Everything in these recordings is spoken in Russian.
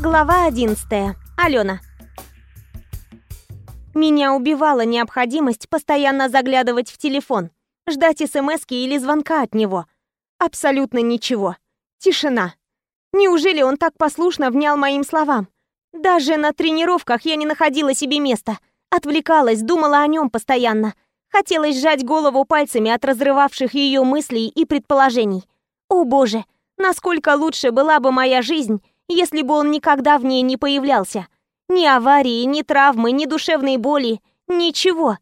Глава 11. Алена. Меня убивала необходимость постоянно заглядывать в телефон, ждать смс или звонка от него. Абсолютно ничего. Тишина. Неужели он так послушно внял моим словам? Даже на тренировках я не находила себе места. Отвлекалась, думала о нем постоянно. Хотелось сжать голову пальцами от разрывавших ее мыслей и предположений. О боже, насколько лучше была бы моя жизнь, если бы он никогда в ней не появлялся. Ни аварии, ни травмы, ни душевной боли, ничего.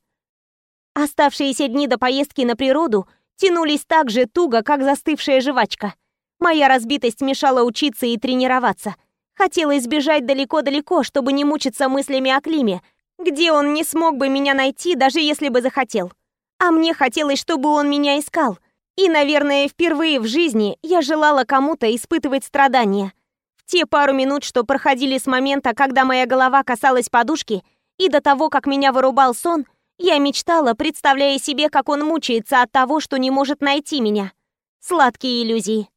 Оставшиеся дни до поездки на природу тянулись так же туго, как застывшая жвачка. Моя разбитость мешала учиться и тренироваться. Хотела избежать далеко-далеко, чтобы не мучиться мыслями о Климе, где он не смог бы меня найти, даже если бы захотел. А мне хотелось, чтобы он меня искал. И, наверное, впервые в жизни я желала кому-то испытывать страдания – те пару минут, что проходили с момента, когда моя голова касалась подушки, и до того, как меня вырубал сон, я мечтала, представляя себе, как он мучается от того, что не может найти меня. Сладкие иллюзии.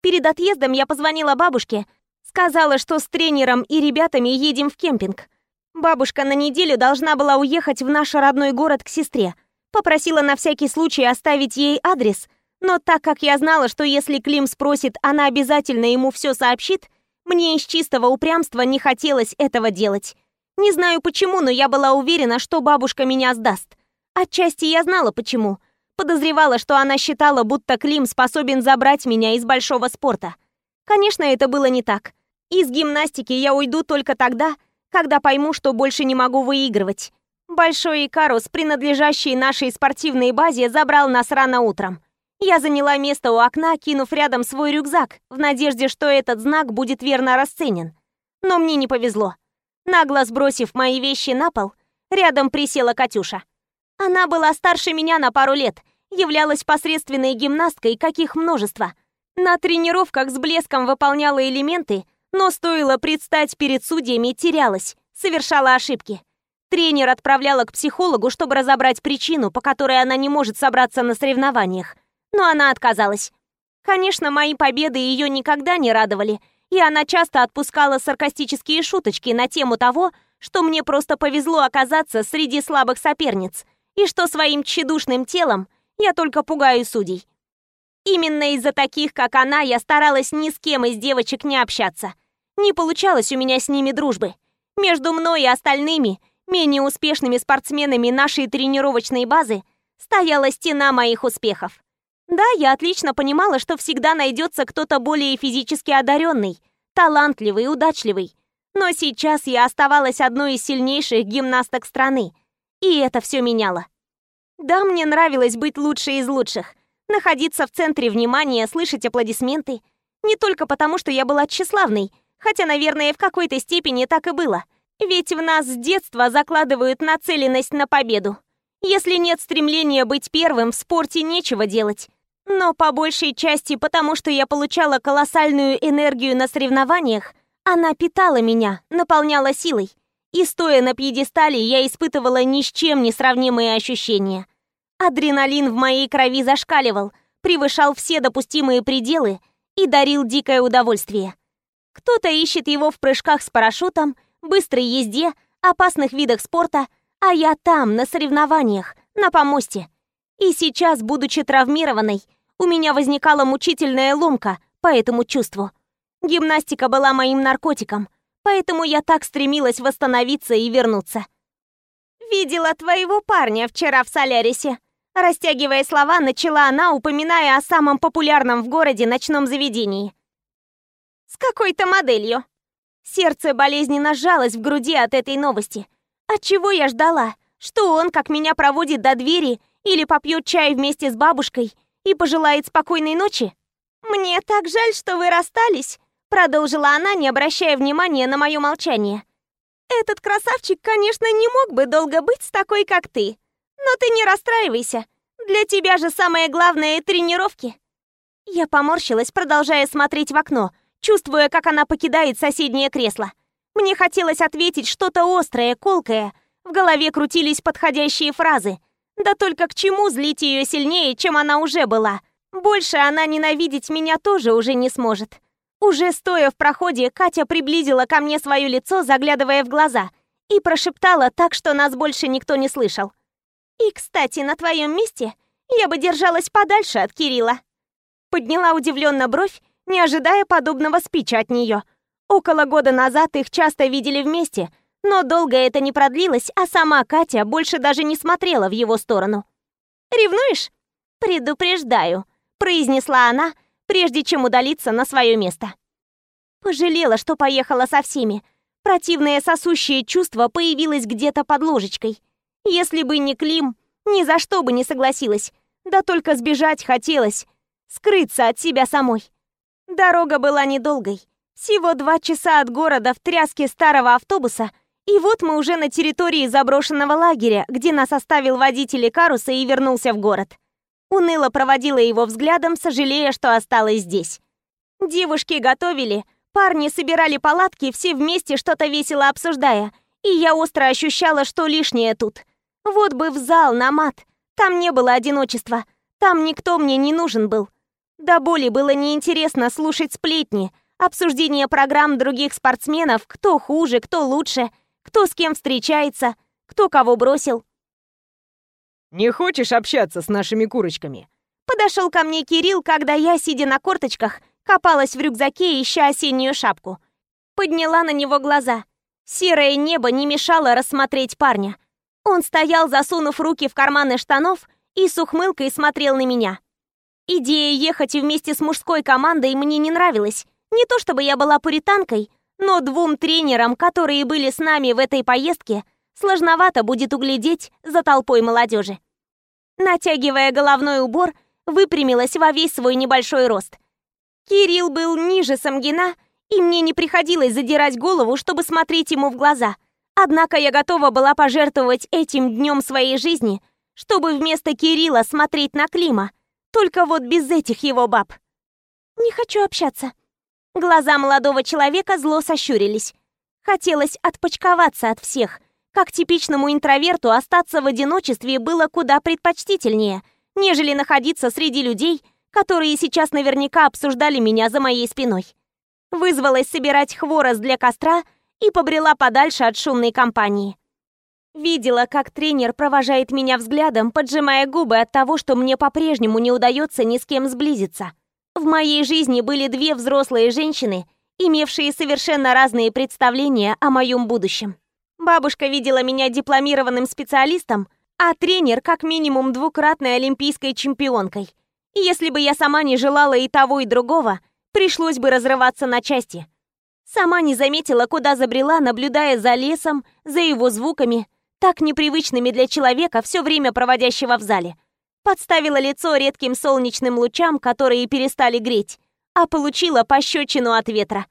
Перед отъездом я позвонила бабушке, сказала, что с тренером и ребятами едем в кемпинг. Бабушка на неделю должна была уехать в наш родной город к сестре. Попросила на всякий случай оставить ей адрес, но так как я знала, что если Клим спросит, она обязательно ему все сообщит, мне из чистого упрямства не хотелось этого делать. Не знаю почему, но я была уверена, что бабушка меня сдаст. Отчасти я знала почему. Подозревала, что она считала, будто Клим способен забрать меня из большого спорта. Конечно, это было не так. Из гимнастики я уйду только тогда, когда пойму, что больше не могу выигрывать. Большой Икарус, принадлежащий нашей спортивной базе, забрал нас рано утром. Я заняла место у окна, кинув рядом свой рюкзак, в надежде, что этот знак будет верно расценен. Но мне не повезло. Нагло сбросив мои вещи на пол, рядом присела Катюша. Она была старше меня на пару лет, являлась посредственной гимнасткой, каких множество. На тренировках с блеском выполняла элементы, но стоило предстать перед судьями, терялась, совершала ошибки. Тренер отправляла к психологу, чтобы разобрать причину, по которой она не может собраться на соревнованиях но она отказалась. Конечно, мои победы ее никогда не радовали, и она часто отпускала саркастические шуточки на тему того, что мне просто повезло оказаться среди слабых соперниц, и что своим тщедушным телом я только пугаю судей. Именно из-за таких, как она, я старалась ни с кем из девочек не общаться. Не получалось у меня с ними дружбы. Между мной и остальными, менее успешными спортсменами нашей тренировочной базы, стояла стена моих успехов. Да, я отлично понимала, что всегда найдется кто-то более физически одаренный, талантливый, удачливый. Но сейчас я оставалась одной из сильнейших гимнасток страны, и это все меняло. Да, мне нравилось быть лучшей из лучших, находиться в центре внимания, слышать аплодисменты. Не только потому, что я была тщеславной, хотя, наверное, в какой-то степени так и было. Ведь в нас с детства закладывают нацеленность на победу. Если нет стремления быть первым, в спорте нечего делать. Но по большей части потому, что я получала колоссальную энергию на соревнованиях, она питала меня, наполняла силой. И стоя на пьедестале, я испытывала ни с чем не сравнимые ощущения. Адреналин в моей крови зашкаливал, превышал все допустимые пределы и дарил дикое удовольствие. Кто-то ищет его в прыжках с парашютом, быстрой езде, опасных видах спорта, а я там, на соревнованиях, на помосте. И сейчас, будучи травмированной, у меня возникала мучительная ломка по этому чувству. Гимнастика была моим наркотиком, поэтому я так стремилась восстановиться и вернуться. «Видела твоего парня вчера в Солярисе», Растягивая слова, начала она, упоминая о самом популярном в городе ночном заведении. «С какой-то моделью». Сердце болезненно сжалось в груди от этой новости. От чего я ждала? Что он, как меня проводит до двери, или попьет чай вместе с бабушкой и пожелает спокойной ночи? Мне так жаль, что вы расстались, продолжила она, не обращая внимания на мое молчание. Этот красавчик, конечно, не мог бы долго быть с такой, как ты. Но ты не расстраивайся. Для тебя же самое главное — тренировки. Я поморщилась, продолжая смотреть в окно, чувствуя, как она покидает соседнее кресло. Мне хотелось ответить что-то острое, колкое. В голове крутились подходящие фразы — да только к чему злить ее сильнее, чем она уже была? Больше она ненавидеть меня тоже уже не сможет. Уже стоя в проходе, Катя приблизила ко мне свое лицо, заглядывая в глаза, и прошептала так, что нас больше никто не слышал. «И, кстати, на твоем месте я бы держалась подальше от Кирилла». Подняла удивленно бровь, не ожидая подобного спича от нее. Около года назад их часто видели вместе, но долго это не продлилось, а сама Катя больше даже не смотрела в его сторону. «Ревнуешь?» «Предупреждаю», — произнесла она, прежде чем удалиться на свое место. Пожалела, что поехала со всеми. Противное сосущее чувство появилось где-то под ложечкой. Если бы не Клим, ни за что бы не согласилась. Да только сбежать хотелось, скрыться от себя самой. Дорога была недолгой. Всего два часа от города в тряске старого автобуса, и вот мы уже на территории заброшенного лагеря, где нас оставил водитель Каруса и вернулся в город. Уныло проводила его взглядом, сожалея, что осталась здесь. Девушки готовили, парни собирали палатки, все вместе что-то весело обсуждая, и я остро ощущала, что лишнее тут. Вот бы в зал на мат. Там не было одиночества. Там никто мне не нужен был. До боли было неинтересно слушать сплетни, обсуждение программ других спортсменов, кто хуже, кто лучше, кто с кем встречается, кто кого бросил. «Не хочешь общаться с нашими курочками?» Подошел ко мне Кирилл, когда я, сидя на корточках, копалась в рюкзаке, ища осеннюю шапку. Подняла на него глаза. Серое небо не мешало рассмотреть парня. Он стоял, засунув руки в карманы штанов и с ухмылкой смотрел на меня. Идея ехать вместе с мужской командой мне не нравилась. Не то чтобы я была пуританкой, но двум тренерам, которые были с нами в этой поездке, сложновато будет углядеть за толпой молодежи. Натягивая головной убор, выпрямилась во весь свой небольшой рост. Кирилл был ниже Самгина, и мне не приходилось задирать голову, чтобы смотреть ему в глаза. Однако я готова была пожертвовать этим днем своей жизни, чтобы вместо Кирилла смотреть на Клима, только вот без этих его баб. Не хочу общаться. Глаза молодого человека зло сощурились. Хотелось отпочковаться от всех. Как типичному интроверту остаться в одиночестве было куда предпочтительнее, нежели находиться среди людей, которые сейчас наверняка обсуждали меня за моей спиной. Вызвалась собирать хворост для костра и побрела подальше от шумной компании. Видела, как тренер провожает меня взглядом, поджимая губы от того, что мне по-прежнему не удается ни с кем сблизиться. В моей жизни были две взрослые женщины, имевшие совершенно разные представления о моем будущем. Бабушка видела меня дипломированным специалистом, а тренер как минимум двукратной олимпийской чемпионкой. Если бы я сама не желала и того, и другого, пришлось бы разрываться на части. Сама не заметила, куда забрела, наблюдая за лесом, за его звуками, так непривычными для человека, все время проводящего в зале. Подставила лицо редким солнечным лучам, которые перестали греть, а получила пощечину от ветра.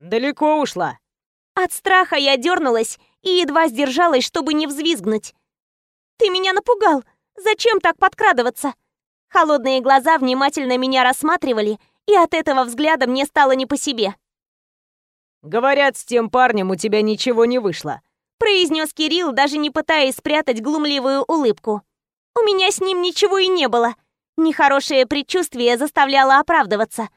«Далеко ушла?» От страха я дернулась и едва сдержалась, чтобы не взвизгнуть. «Ты меня напугал! Зачем так подкрадываться?» Холодные глаза внимательно меня рассматривали, и от этого взгляда мне стало не по себе. «Говорят, с тем парнем у тебя ничего не вышло произнес Кирилл, даже не пытаясь спрятать глумливую улыбку. У меня с ним ничего и не было. Нехорошее предчувствие заставляло оправдываться.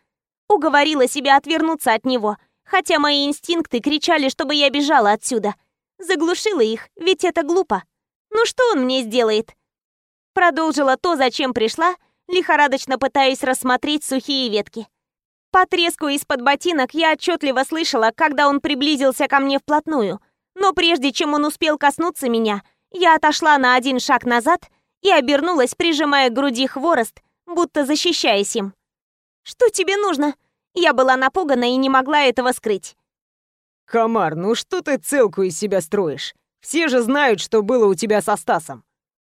Уговорила себя отвернуться от него, хотя мои инстинкты кричали, чтобы я бежала отсюда. Заглушила их, ведь это глупо. Ну что он мне сделает? Продолжила то, зачем пришла, лихорадочно пытаясь рассмотреть сухие ветки. По треску из-под ботинок я отчетливо слышала, когда он приблизился ко мне вплотную — но прежде чем он успел коснуться меня, я отошла на один шаг назад и обернулась, прижимая к груди хворост, будто защищаясь им. «Что тебе нужно?» Я была напугана и не могла этого скрыть. «Комар, ну что ты целку из себя строишь? Все же знают, что было у тебя со Стасом».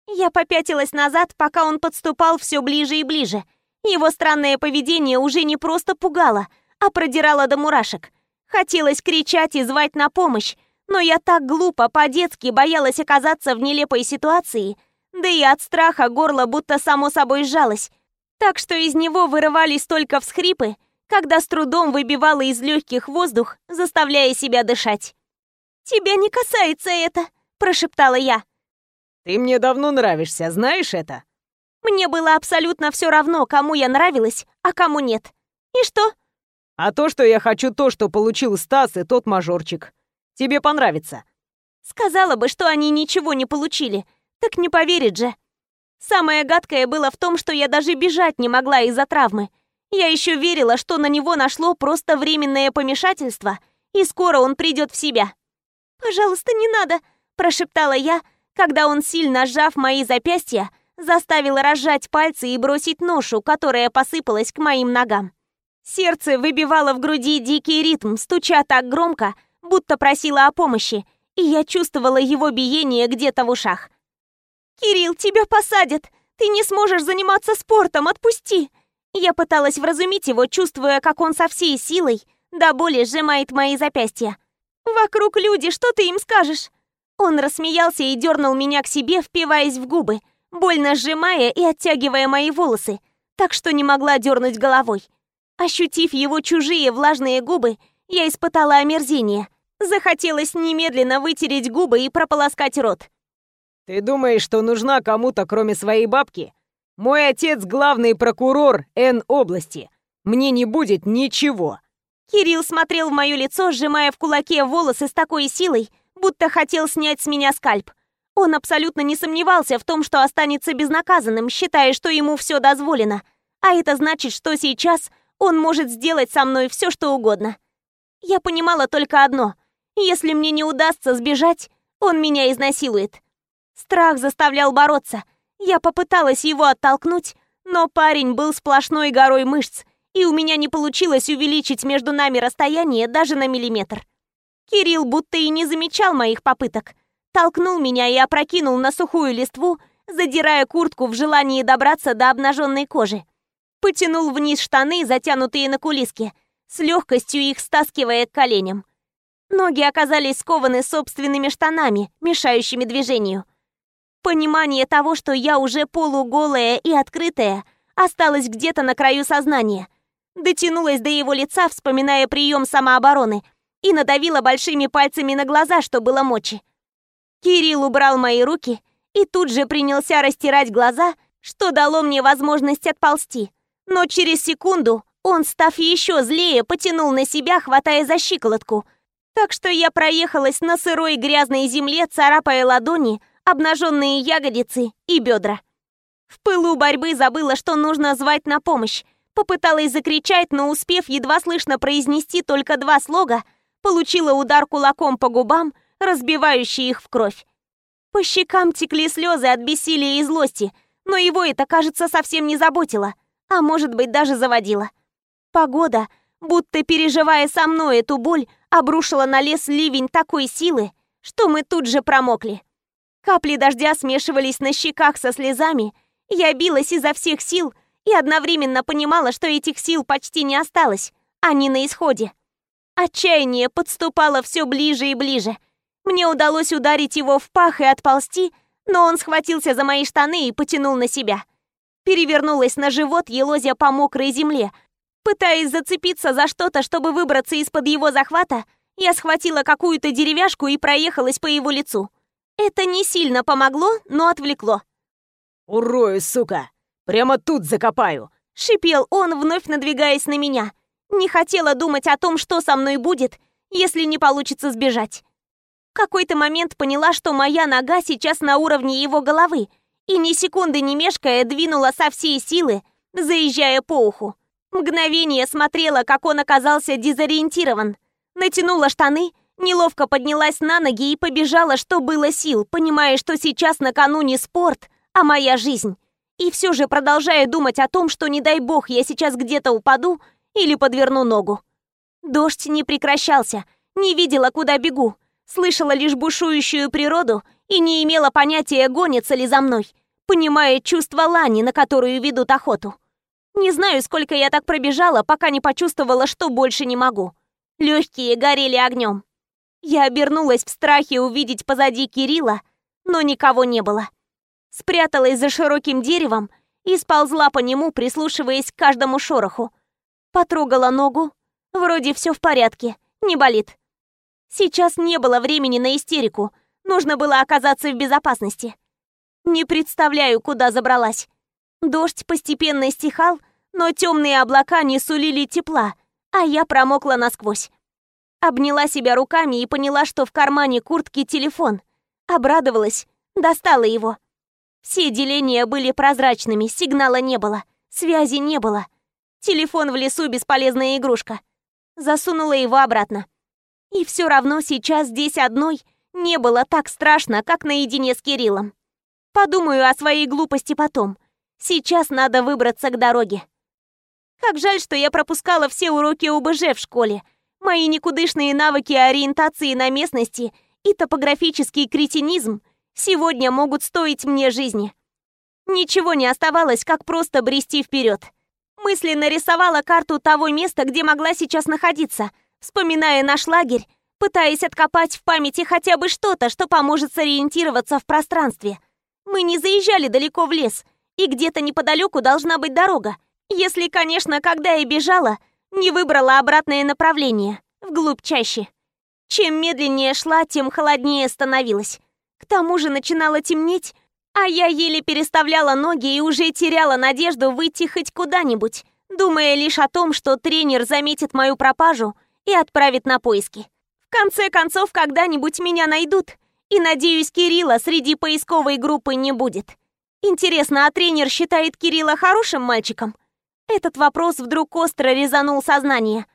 Я попятилась назад, пока он подступал все ближе и ближе. Его странное поведение уже не просто пугало, а продирало до мурашек. Хотелось кричать и звать на помощь, но я так глупо, по-детски боялась оказаться в нелепой ситуации, да и от страха горло будто само собой сжалось, так что из него вырывались только всхрипы, когда с трудом выбивала из легких воздух, заставляя себя дышать. «Тебя не касается это», – прошептала я. «Ты мне давно нравишься, знаешь это?» Мне было абсолютно все равно, кому я нравилась, а кому нет. И что? А то, что я хочу то, что получил Стас и тот мажорчик. Тебе понравится. Сказала бы, что они ничего не получили. Так не поверит же. Самое гадкое было в том, что я даже бежать не могла из-за травмы. Я еще верила, что на него нашло просто временное помешательство, и скоро он придет в себя. «Пожалуйста, не надо!» – прошептала я, когда он, сильно сжав мои запястья, заставил разжать пальцы и бросить ношу, которая посыпалась к моим ногам. Сердце выбивало в груди дикий ритм, стуча так громко, будто просило о помощи, и я чувствовала его биение где-то в ушах. «Кирилл, тебя посадят! Ты не сможешь заниматься спортом, отпусти!» Я пыталась вразумить его, чувствуя, как он со всей силой до боли сжимает мои запястья. «Вокруг люди, что ты им скажешь?» Он рассмеялся и дернул меня к себе, впиваясь в губы, больно сжимая и оттягивая мои волосы, так что не могла дернуть головой. Ощутив его чужие влажные губы, я испытала омерзение. Захотелось немедленно вытереть губы и прополоскать рот. «Ты думаешь, что нужна кому-то, кроме своей бабки? Мой отец главный прокурор Н области. Мне не будет ничего». Кирилл смотрел в мое лицо, сжимая в кулаке волосы с такой силой, будто хотел снять с меня скальп. Он абсолютно не сомневался в том, что останется безнаказанным, считая, что ему все дозволено. А это значит, что сейчас он может сделать со мной все, что угодно. Я понимала только одно. Если мне не удастся сбежать, он меня изнасилует. Страх заставлял бороться. Я попыталась его оттолкнуть, но парень был сплошной горой мышц, и у меня не получилось увеличить между нами расстояние даже на миллиметр. Кирилл будто и не замечал моих попыток толкнул меня и опрокинул на сухую листву, задирая куртку в желании добраться до обнаженной кожи. Потянул вниз штаны, затянутые на кулиске, с легкостью их стаскивая к коленям. Ноги оказались скованы собственными штанами, мешающими движению. Понимание того, что я уже полуголая и открытая, осталось где-то на краю сознания. Дотянулась до его лица, вспоминая прием самообороны, и надавила большими пальцами на глаза, что было мочи. Кирилл убрал мои руки и тут же принялся растирать глаза, что дало мне возможность отползти. Но через секунду он, став еще злее, потянул на себя, хватая за щиколотку. Так что я проехалась на сырой грязной земле, царапая ладони, обнаженные ягодицы и бедра. В пылу борьбы забыла, что нужно звать на помощь. Попыталась закричать, но успев едва слышно произнести только два слога, получила удар кулаком по губам разбивающий их в кровь. По щекам текли слезы от бессилия и злости, но его это, кажется, совсем не заботило, а может быть даже заводило. Погода, будто переживая со мной эту боль, обрушила на лес ливень такой силы, что мы тут же промокли. Капли дождя смешивались на щеках со слезами, я билась изо всех сил и одновременно понимала, что этих сил почти не осталось, они на исходе. Отчаяние подступало все ближе и ближе — мне удалось ударить его в пах и отползти, но он схватился за мои штаны и потянул на себя. Перевернулась на живот, елозя по мокрой земле. Пытаясь зацепиться за что-то, чтобы выбраться из-под его захвата, я схватила какую-то деревяшку и проехалась по его лицу. Это не сильно помогло, но отвлекло. «Урою, сука! Прямо тут закопаю!» Шипел он, вновь надвигаясь на меня. Не хотела думать о том, что со мной будет, если не получится сбежать. В какой-то момент поняла, что моя нога сейчас на уровне его головы, и ни секунды не мешкая двинула со всей силы, заезжая по уху. Мгновение смотрела, как он оказался дезориентирован. Натянула штаны, неловко поднялась на ноги и побежала, что было сил, понимая, что сейчас накануне спорт, а моя жизнь. И все же продолжая думать о том, что не дай бог я сейчас где-то упаду или подверну ногу. Дождь не прекращался, не видела, куда бегу слышала лишь бушующую природу и не имела понятия, гонится ли за мной, понимая чувство лани, на которую ведут охоту. Не знаю, сколько я так пробежала, пока не почувствовала, что больше не могу. Легкие горели огнем. Я обернулась в страхе увидеть позади Кирилла, но никого не было. Спряталась за широким деревом и сползла по нему, прислушиваясь к каждому шороху. Потрогала ногу. Вроде все в порядке, не болит. Сейчас не было времени на истерику. Нужно было оказаться в безопасности. Не представляю, куда забралась. Дождь постепенно стихал, но темные облака не сулили тепла, а я промокла насквозь. Обняла себя руками и поняла, что в кармане куртки телефон. Обрадовалась, достала его. Все деления были прозрачными, сигнала не было, связи не было. Телефон в лесу бесполезная игрушка. Засунула его обратно. И все равно сейчас здесь одной не было так страшно, как наедине с Кириллом. Подумаю о своей глупости потом. Сейчас надо выбраться к дороге. Как жаль, что я пропускала все уроки ОБЖ в школе. Мои никудышные навыки ориентации на местности и топографический кретинизм сегодня могут стоить мне жизни. Ничего не оставалось, как просто брести вперед. Мысленно рисовала карту того места, где могла сейчас находиться, вспоминая наш лагерь, пытаясь откопать в памяти хотя бы что-то, что поможет сориентироваться в пространстве. Мы не заезжали далеко в лес, и где-то неподалеку должна быть дорога. Если, конечно, когда я бежала, не выбрала обратное направление, вглубь чаще. Чем медленнее шла, тем холоднее становилось. К тому же начинало темнеть, а я еле переставляла ноги и уже теряла надежду выйти хоть куда-нибудь, думая лишь о том, что тренер заметит мою пропажу и отправит на поиски. В конце концов, когда-нибудь меня найдут, и, надеюсь, Кирилла среди поисковой группы не будет. Интересно, а тренер считает Кирилла хорошим мальчиком? Этот вопрос вдруг остро резанул сознание.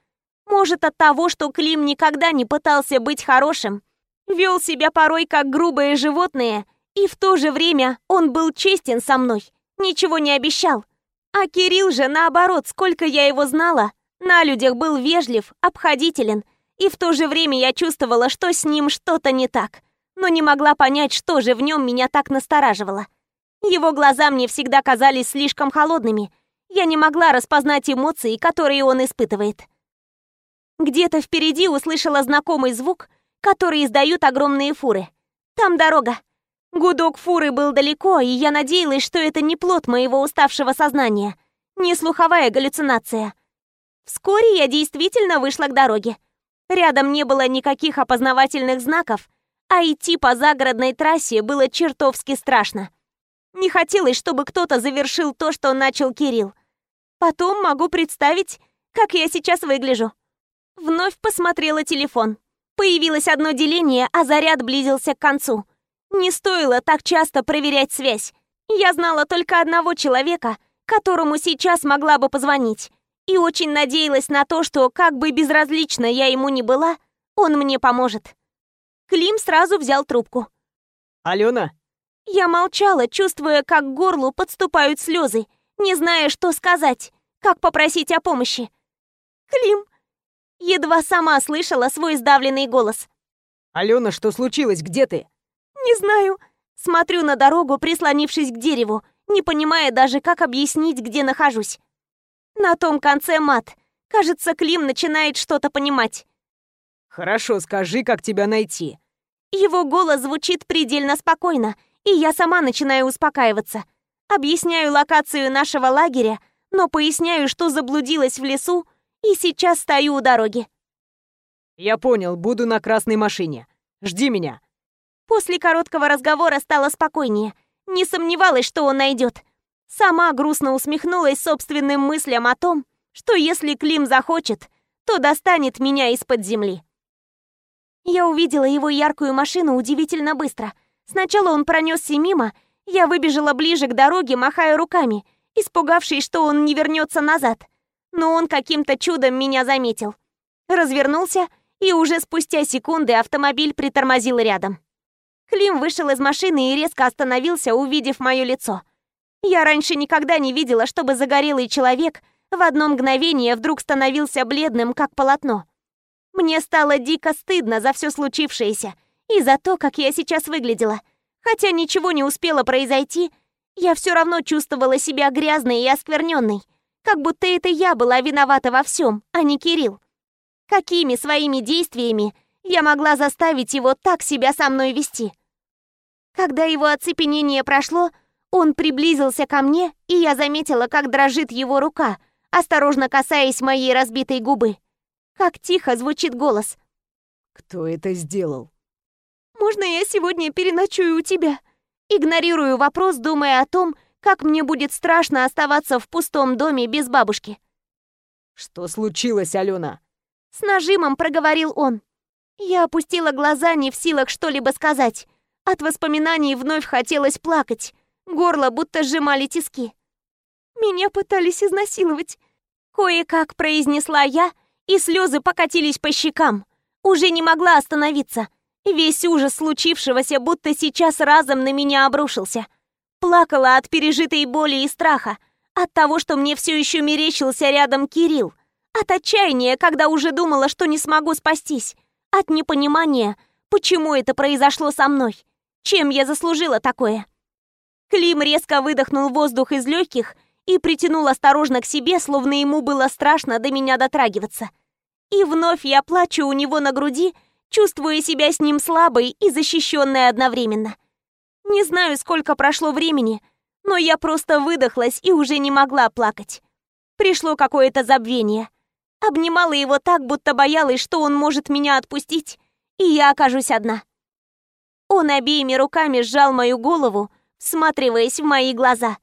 Может, от того, что Клим никогда не пытался быть хорошим, вел себя порой как грубое животное, и в то же время он был честен со мной, ничего не обещал. А Кирилл же, наоборот, сколько я его знала, на людях был вежлив, обходителен, и в то же время я чувствовала, что с ним что-то не так, но не могла понять, что же в нем меня так настораживало. Его глаза мне всегда казались слишком холодными. Я не могла распознать эмоции, которые он испытывает. Где-то впереди услышала знакомый звук, который издают огромные фуры. Там дорога. Гудок фуры был далеко, и я надеялась, что это не плод моего уставшего сознания, не слуховая галлюцинация. Вскоре я действительно вышла к дороге. Рядом не было никаких опознавательных знаков, а идти по загородной трассе было чертовски страшно. Не хотелось, чтобы кто-то завершил то, что начал Кирилл. Потом могу представить, как я сейчас выгляжу. Вновь посмотрела телефон. Появилось одно деление, а заряд близился к концу. Не стоило так часто проверять связь. Я знала только одного человека, которому сейчас могла бы позвонить. И очень надеялась на то, что, как бы безразлично я ему ни была, он мне поможет. Клим сразу взял трубку. «Алена?» Я молчала, чувствуя, как к горлу подступают слезы, не зная, что сказать, как попросить о помощи. «Клим!» Едва сама слышала свой сдавленный голос. «Алена, что случилось? Где ты?» «Не знаю». Смотрю на дорогу, прислонившись к дереву, не понимая даже, как объяснить, где нахожусь. На том конце мат. Кажется, Клим начинает что-то понимать. «Хорошо, скажи, как тебя найти». Его голос звучит предельно спокойно, и я сама начинаю успокаиваться. Объясняю локацию нашего лагеря, но поясняю, что заблудилась в лесу и сейчас стою у дороги. «Я понял, буду на красной машине. Жди меня». После короткого разговора стало спокойнее. Не сомневалась, что он найдет. Сама грустно усмехнулась собственным мыслям о том, что если Клим захочет, то достанет меня из-под земли. Я увидела его яркую машину удивительно быстро. Сначала он пронесся мимо, я выбежала ближе к дороге, махая руками, испугавшись, что он не вернется назад. Но он каким-то чудом меня заметил. Развернулся, и уже спустя секунды автомобиль притормозил рядом. Клим вышел из машины и резко остановился, увидев мое лицо. Я раньше никогда не видела, чтобы загорелый человек в одно мгновение вдруг становился бледным, как полотно. Мне стало дико стыдно за все случившееся и за то, как я сейчас выглядела. Хотя ничего не успело произойти, я все равно чувствовала себя грязной и оскверненной, как будто это я была виновата во всем, а не Кирилл. Какими своими действиями я могла заставить его так себя со мной вести? Когда его оцепенение прошло, он приблизился ко мне, и я заметила, как дрожит его рука, осторожно касаясь моей разбитой губы. Как тихо звучит голос. «Кто это сделал?» «Можно я сегодня переночую у тебя?» Игнорирую вопрос, думая о том, как мне будет страшно оставаться в пустом доме без бабушки. Что случилось, Алена? С нажимом проговорил он. Я опустила глаза, не в силах что-либо сказать. От воспоминаний вновь хотелось плакать. Горло будто сжимали тиски. Меня пытались изнасиловать. Кое-как произнесла я, и слезы покатились по щекам. Уже не могла остановиться. Весь ужас случившегося будто сейчас разом на меня обрушился. Плакала от пережитой боли и страха, от того, что мне все еще мерещился рядом Кирилл, от отчаяния, когда уже думала, что не смогу спастись, от непонимания, почему это произошло со мной, чем я заслужила такое. Клим резко выдохнул воздух из легких и притянул осторожно к себе, словно ему было страшно до меня дотрагиваться. И вновь я плачу у него на груди, чувствуя себя с ним слабой и защищенной одновременно. Не знаю, сколько прошло времени, но я просто выдохлась и уже не могла плакать. Пришло какое-то забвение. Обнимала его так, будто боялась, что он может меня отпустить, и я окажусь одна. Он обеими руками сжал мою голову, всматриваясь в мои глаза.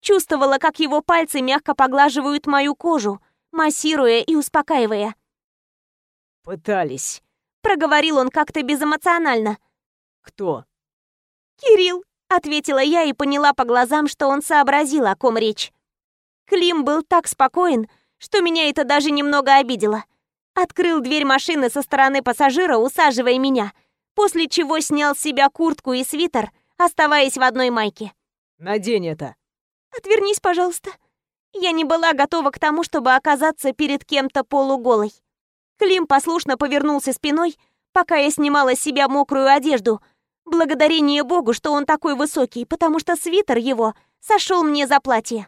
Чувствовала, как его пальцы мягко поглаживают мою кожу, массируя и успокаивая. «Пытались», — проговорил он как-то безэмоционально. «Кто?» «Кирилл», — ответила я и поняла по глазам, что он сообразил, о ком речь. Клим был так спокоен, что меня это даже немного обидело. Открыл дверь машины со стороны пассажира, усаживая меня, после чего снял с себя куртку и свитер, оставаясь в одной майке. «Надень это». «Отвернись, пожалуйста». Я не была готова к тому, чтобы оказаться перед кем-то полуголой. Клим послушно повернулся спиной, пока я снимала с себя мокрую одежду, Благодарение Богу, что он такой высокий, потому что свитер его сошел мне за платье.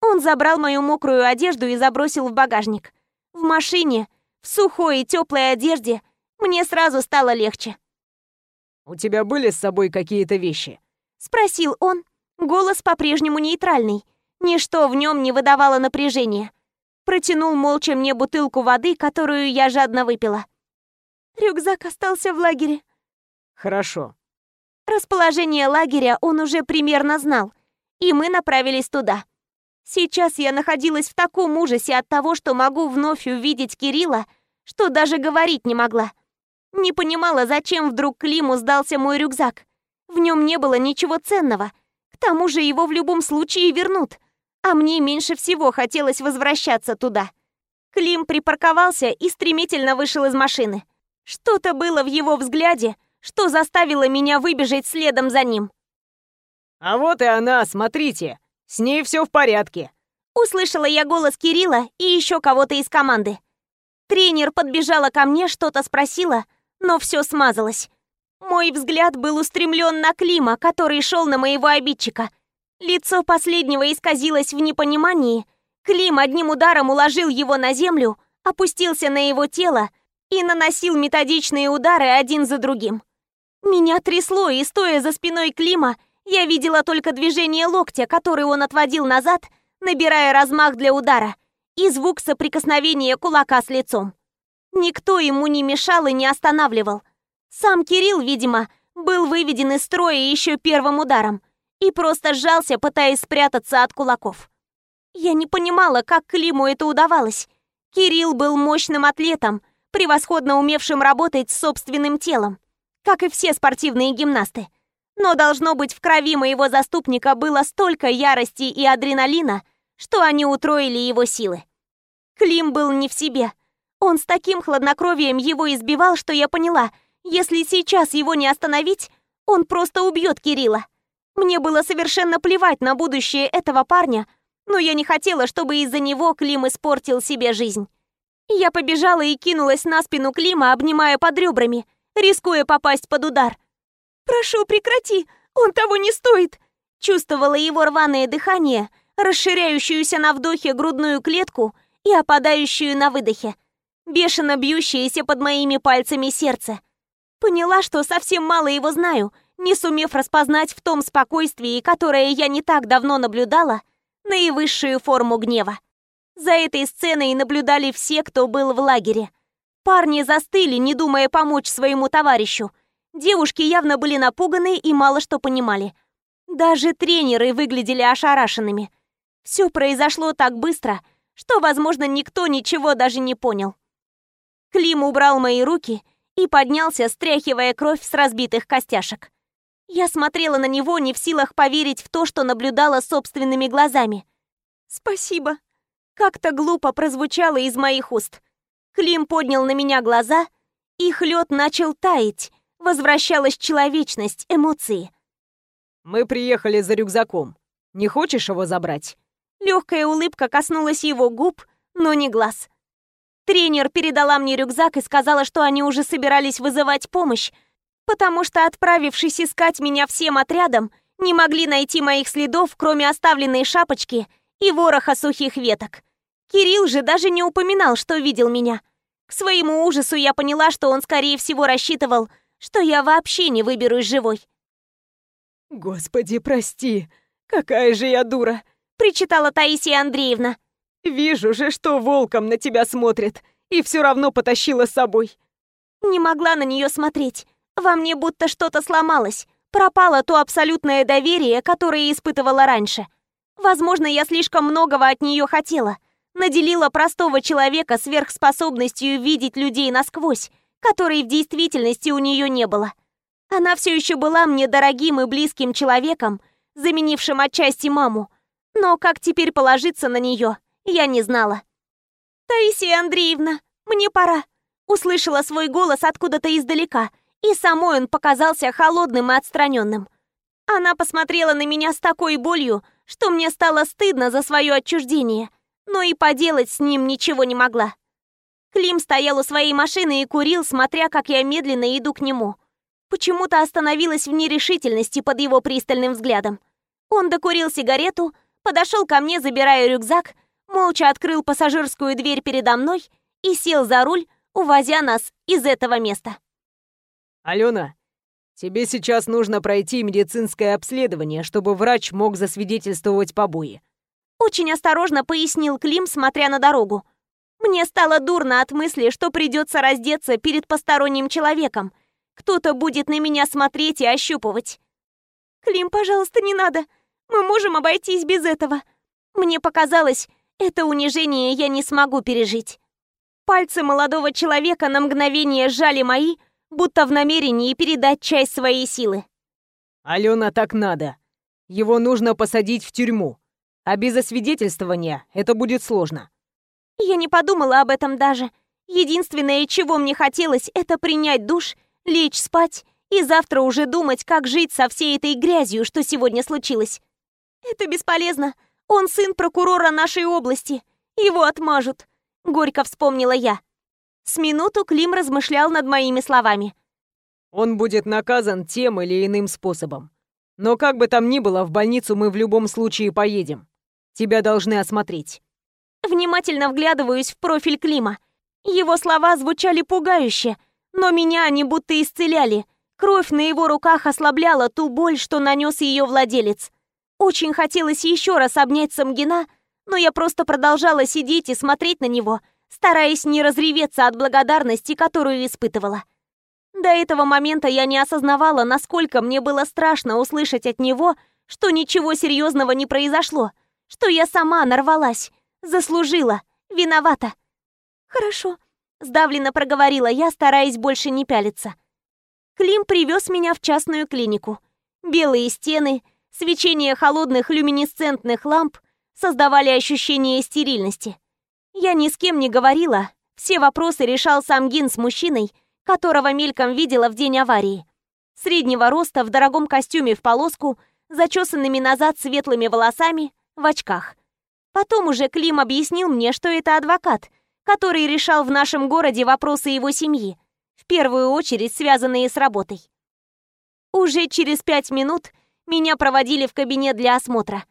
Он забрал мою мокрую одежду и забросил в багажник. В машине, в сухой и теплой одежде, мне сразу стало легче. «У тебя были с собой какие-то вещи?» Спросил он. Голос по-прежнему нейтральный. Ничто в нем не выдавало напряжения. Протянул молча мне бутылку воды, которую я жадно выпила. Рюкзак остался в лагере. Хорошо. Расположение лагеря он уже примерно знал, и мы направились туда. Сейчас я находилась в таком ужасе от того, что могу вновь увидеть Кирилла, что даже говорить не могла. Не понимала, зачем вдруг Климу сдался мой рюкзак. В нем не было ничего ценного. К тому же его в любом случае вернут. А мне меньше всего хотелось возвращаться туда. Клим припарковался и стремительно вышел из машины. Что-то было в его взгляде, что заставило меня выбежать следом за ним. «А вот и она, смотрите! С ней все в порядке!» Услышала я голос Кирилла и еще кого-то из команды. Тренер подбежала ко мне, что-то спросила, но все смазалось. Мой взгляд был устремлен на Клима, который шел на моего обидчика. Лицо последнего исказилось в непонимании. Клим одним ударом уложил его на землю, опустился на его тело и наносил методичные удары один за другим. Меня трясло, и стоя за спиной Клима, я видела только движение локтя, который он отводил назад, набирая размах для удара, и звук соприкосновения кулака с лицом. Никто ему не мешал и не останавливал. Сам Кирилл, видимо, был выведен из строя еще первым ударом и просто сжался, пытаясь спрятаться от кулаков. Я не понимала, как Климу это удавалось. Кирилл был мощным атлетом, превосходно умевшим работать с собственным телом как и все спортивные гимнасты. Но должно быть, в крови моего заступника было столько ярости и адреналина, что они утроили его силы. Клим был не в себе. Он с таким хладнокровием его избивал, что я поняла, если сейчас его не остановить, он просто убьет Кирилла. Мне было совершенно плевать на будущее этого парня, но я не хотела, чтобы из-за него Клим испортил себе жизнь. Я побежала и кинулась на спину Клима, обнимая под ребрами – рискуя попасть под удар. «Прошу, прекрати! Он того не стоит!» Чувствовала его рваное дыхание, расширяющуюся на вдохе грудную клетку и опадающую на выдохе, бешено бьющееся под моими пальцами сердце. Поняла, что совсем мало его знаю, не сумев распознать в том спокойствии, которое я не так давно наблюдала, наивысшую форму гнева. За этой сценой наблюдали все, кто был в лагере. Парни застыли, не думая помочь своему товарищу. Девушки явно были напуганы и мало что понимали. Даже тренеры выглядели ошарашенными. Все произошло так быстро, что, возможно, никто ничего даже не понял. Клим убрал мои руки и поднялся, стряхивая кровь с разбитых костяшек. Я смотрела на него, не в силах поверить в то, что наблюдала собственными глазами. «Спасибо». Как-то глупо прозвучало из моих уст. Клим поднял на меня глаза, их лед начал таять, возвращалась человечность, эмоции. «Мы приехали за рюкзаком. Не хочешь его забрать?» Легкая улыбка коснулась его губ, но не глаз. Тренер передала мне рюкзак и сказала, что они уже собирались вызывать помощь, потому что, отправившись искать меня всем отрядом, не могли найти моих следов, кроме оставленной шапочки и вороха сухих веток. Кирилл же даже не упоминал, что видел меня. К своему ужасу я поняла, что он, скорее всего, рассчитывал, что я вообще не выберусь живой. «Господи, прости, какая же я дура!» причитала Таисия Андреевна. «Вижу же, что волком на тебя смотрит, и все равно потащила с собой». Не могла на нее смотреть. Во мне будто что-то сломалось. Пропало то абсолютное доверие, которое испытывала раньше. Возможно, я слишком многого от нее хотела. Наделила простого человека сверхспособностью видеть людей насквозь, которой в действительности у нее не было. Она все еще была мне дорогим и близким человеком, заменившим отчасти маму, но как теперь положиться на нее, я не знала. «Таисия Андреевна, мне пора!» Услышала свой голос откуда-то издалека, и самой он показался холодным и отстраненным. Она посмотрела на меня с такой болью, что мне стало стыдно за свое отчуждение, но и поделать с ним ничего не могла. Клим стоял у своей машины и курил, смотря, как я медленно иду к нему. Почему-то остановилась в нерешительности под его пристальным взглядом. Он докурил сигарету, подошел ко мне, забирая рюкзак, молча открыл пассажирскую дверь передо мной и сел за руль, увозя нас из этого места. «Алена, тебе сейчас нужно пройти медицинское обследование, чтобы врач мог засвидетельствовать побои». Очень осторожно пояснил Клим, смотря на дорогу. Мне стало дурно от мысли, что придется раздеться перед посторонним человеком. Кто-то будет на меня смотреть и ощупывать. «Клим, пожалуйста, не надо. Мы можем обойтись без этого. Мне показалось, это унижение я не смогу пережить. Пальцы молодого человека на мгновение сжали мои, будто в намерении передать часть своей силы. «Алена, так надо. Его нужно посадить в тюрьму. А без освидетельствования это будет сложно». Я не подумала об этом даже. Единственное, чего мне хотелось, это принять душ, лечь спать и завтра уже думать, как жить со всей этой грязью, что сегодня случилось. «Это бесполезно. Он сын прокурора нашей области. Его отмажут», — горько вспомнила я. С минуту Клим размышлял над моими словами. «Он будет наказан тем или иным способом. Но как бы там ни было, в больницу мы в любом случае поедем. Тебя должны осмотреть». Внимательно вглядываюсь в профиль Клима. Его слова звучали пугающе, но меня они будто исцеляли. Кровь на его руках ослабляла ту боль, что нанес ее владелец. Очень хотелось еще раз обнять Самгина, но я просто продолжала сидеть и смотреть на него, стараясь не разреветься от благодарности, которую испытывала. До этого момента я не осознавала, насколько мне было страшно услышать от него, что ничего серьезного не произошло, что я сама нарвалась, заслужила, виновата. «Хорошо», — сдавленно проговорила я, стараясь больше не пялиться. Клим привез меня в частную клинику. Белые стены — Свечение холодных люминесцентных ламп создавали ощущение стерильности. Я ни с кем не говорила, все вопросы решал сам Гин с мужчиной, которого мельком видела в день аварии. Среднего роста, в дорогом костюме в полоску, зачесанными назад светлыми волосами, в очках. Потом уже Клим объяснил мне, что это адвокат, который решал в нашем городе вопросы его семьи, в первую очередь связанные с работой. Уже через пять минут меня проводили в кабинет для осмотра.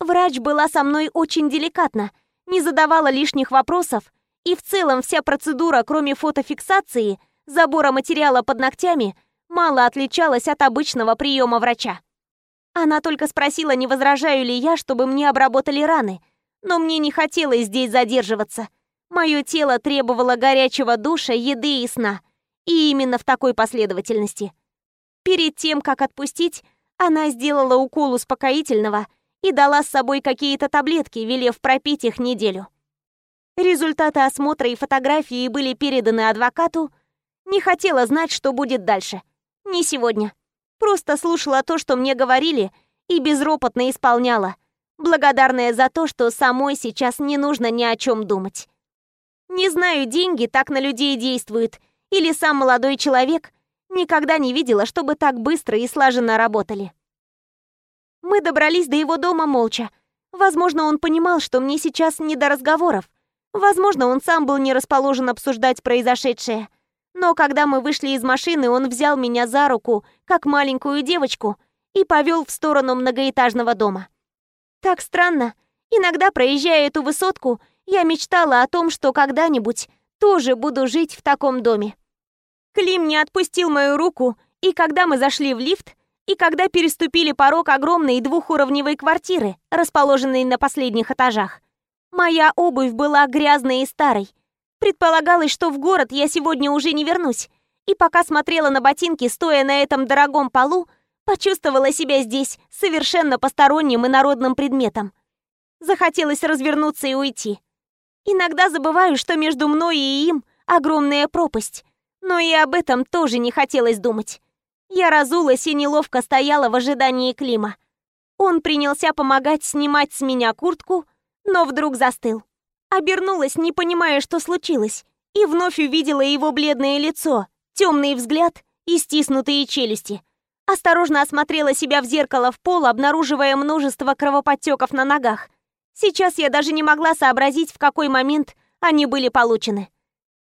Врач была со мной очень деликатна, не задавала лишних вопросов, и в целом вся процедура, кроме фотофиксации, забора материала под ногтями, мало отличалась от обычного приема врача. Она только спросила, не возражаю ли я, чтобы мне обработали раны, но мне не хотелось здесь задерживаться. Мое тело требовало горячего душа, еды и сна, и именно в такой последовательности. Перед тем, как отпустить, она сделала укол успокоительного и дала с собой какие-то таблетки, велев пропить их неделю. Результаты осмотра и фотографии были переданы адвокату. Не хотела знать, что будет дальше. Не сегодня. Просто слушала то, что мне говорили, и безропотно исполняла, благодарная за то, что самой сейчас не нужно ни о чем думать. Не знаю, деньги так на людей действуют, или сам молодой человек никогда не видела, чтобы так быстро и слаженно работали. Мы добрались до его дома молча. Возможно, он понимал, что мне сейчас не до разговоров. Возможно, он сам был не расположен обсуждать произошедшее. Но когда мы вышли из машины, он взял меня за руку, как маленькую девочку, и повел в сторону многоэтажного дома. Так странно. Иногда, проезжая эту высотку, я мечтала о том, что когда-нибудь тоже буду жить в таком доме. Клим не отпустил мою руку, и когда мы зашли в лифт, и когда переступили порог огромной двухуровневой квартиры, расположенной на последних этажах, моя обувь была грязной и старой. Предполагалось, что в город я сегодня уже не вернусь, и пока смотрела на ботинки, стоя на этом дорогом полу, почувствовала себя здесь совершенно посторонним и народным предметом. Захотелось развернуться и уйти. Иногда забываю, что между мной и им огромная пропасть, но и об этом тоже не хотелось думать. Я разулась и неловко стояла в ожидании Клима. Он принялся помогать снимать с меня куртку, но вдруг застыл. Обернулась, не понимая, что случилось, и вновь увидела его бледное лицо, темный взгляд и стиснутые челюсти. Осторожно осмотрела себя в зеркало в пол, обнаруживая множество кровоподтеков на ногах. Сейчас я даже не могла сообразить, в какой момент они были получены.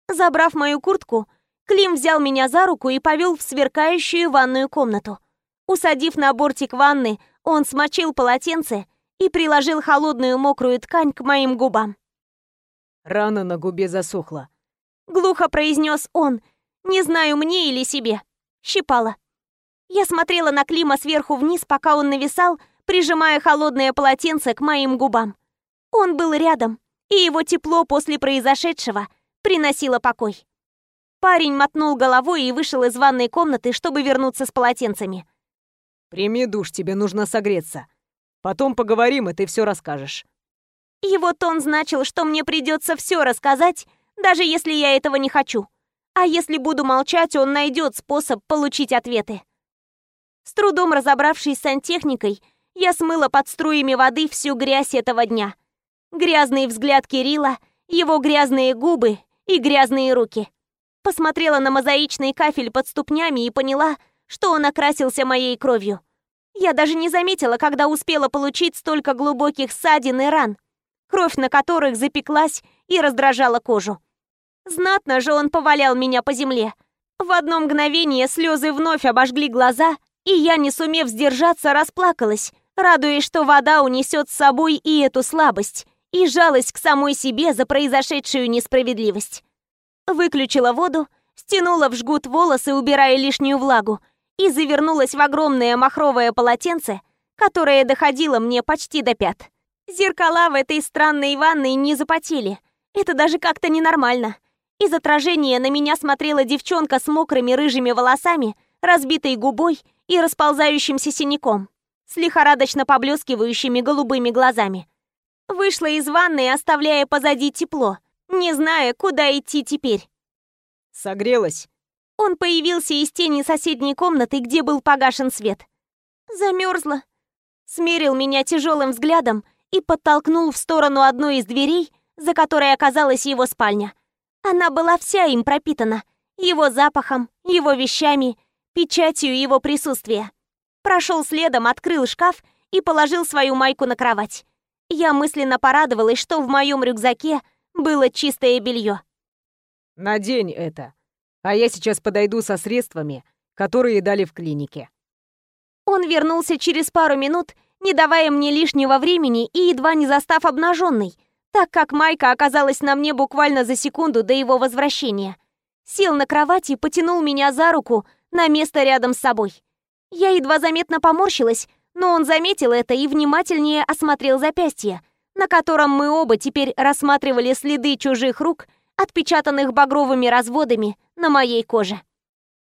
Забрав мою куртку, Клим взял меня за руку и повел в сверкающую ванную комнату. Усадив на бортик ванны, он смочил полотенце и приложил холодную мокрую ткань к моим губам. «Рана на губе засохла», — глухо произнес он. «Не знаю, мне или себе». Щипала. Я смотрела на Клима сверху вниз, пока он нависал, прижимая холодное полотенце к моим губам. Он был рядом, и его тепло после произошедшего приносило покой. Парень мотнул головой и вышел из ванной комнаты, чтобы вернуться с полотенцами. «Прими душ, тебе нужно согреться. Потом поговорим, и ты все расскажешь». Его тон значил, что мне придется все рассказать, даже если я этого не хочу. А если буду молчать, он найдет способ получить ответы. С трудом разобравшись с сантехникой, я смыла под струями воды всю грязь этого дня. Грязный взгляд Кирилла, его грязные губы и грязные руки посмотрела на мозаичный кафель под ступнями и поняла, что он окрасился моей кровью. Я даже не заметила, когда успела получить столько глубоких ссадин и ран, кровь на которых запеклась и раздражала кожу. Знатно же он повалял меня по земле. В одно мгновение слезы вновь обожгли глаза, и я, не сумев сдержаться, расплакалась, радуясь, что вода унесет с собой и эту слабость, и жалость к самой себе за произошедшую несправедливость. Выключила воду, стянула в жгут волосы, убирая лишнюю влагу, и завернулась в огромное махровое полотенце, которое доходило мне почти до пят. Зеркала в этой странной ванной не запотели. Это даже как-то ненормально. Из отражения на меня смотрела девчонка с мокрыми рыжими волосами, разбитой губой и расползающимся синяком, с лихорадочно поблескивающими голубыми глазами. Вышла из ванной, оставляя позади тепло — не зная, куда идти теперь. Согрелась. Он появился из тени соседней комнаты, где был погашен свет. Замерзла. Смерил меня тяжелым взглядом и подтолкнул в сторону одной из дверей, за которой оказалась его спальня. Она была вся им пропитана. Его запахом, его вещами, печатью его присутствия. Прошел следом, открыл шкаф и положил свою майку на кровать. Я мысленно порадовалась, что в моем рюкзаке было чистое белье. «Надень это, а я сейчас подойду со средствами, которые дали в клинике». Он вернулся через пару минут, не давая мне лишнего времени и едва не застав обнаженной, так как майка оказалась на мне буквально за секунду до его возвращения. Сел на кровати и потянул меня за руку на место рядом с собой. Я едва заметно поморщилась, но он заметил это и внимательнее осмотрел запястье, на котором мы оба теперь рассматривали следы чужих рук, отпечатанных багровыми разводами на моей коже.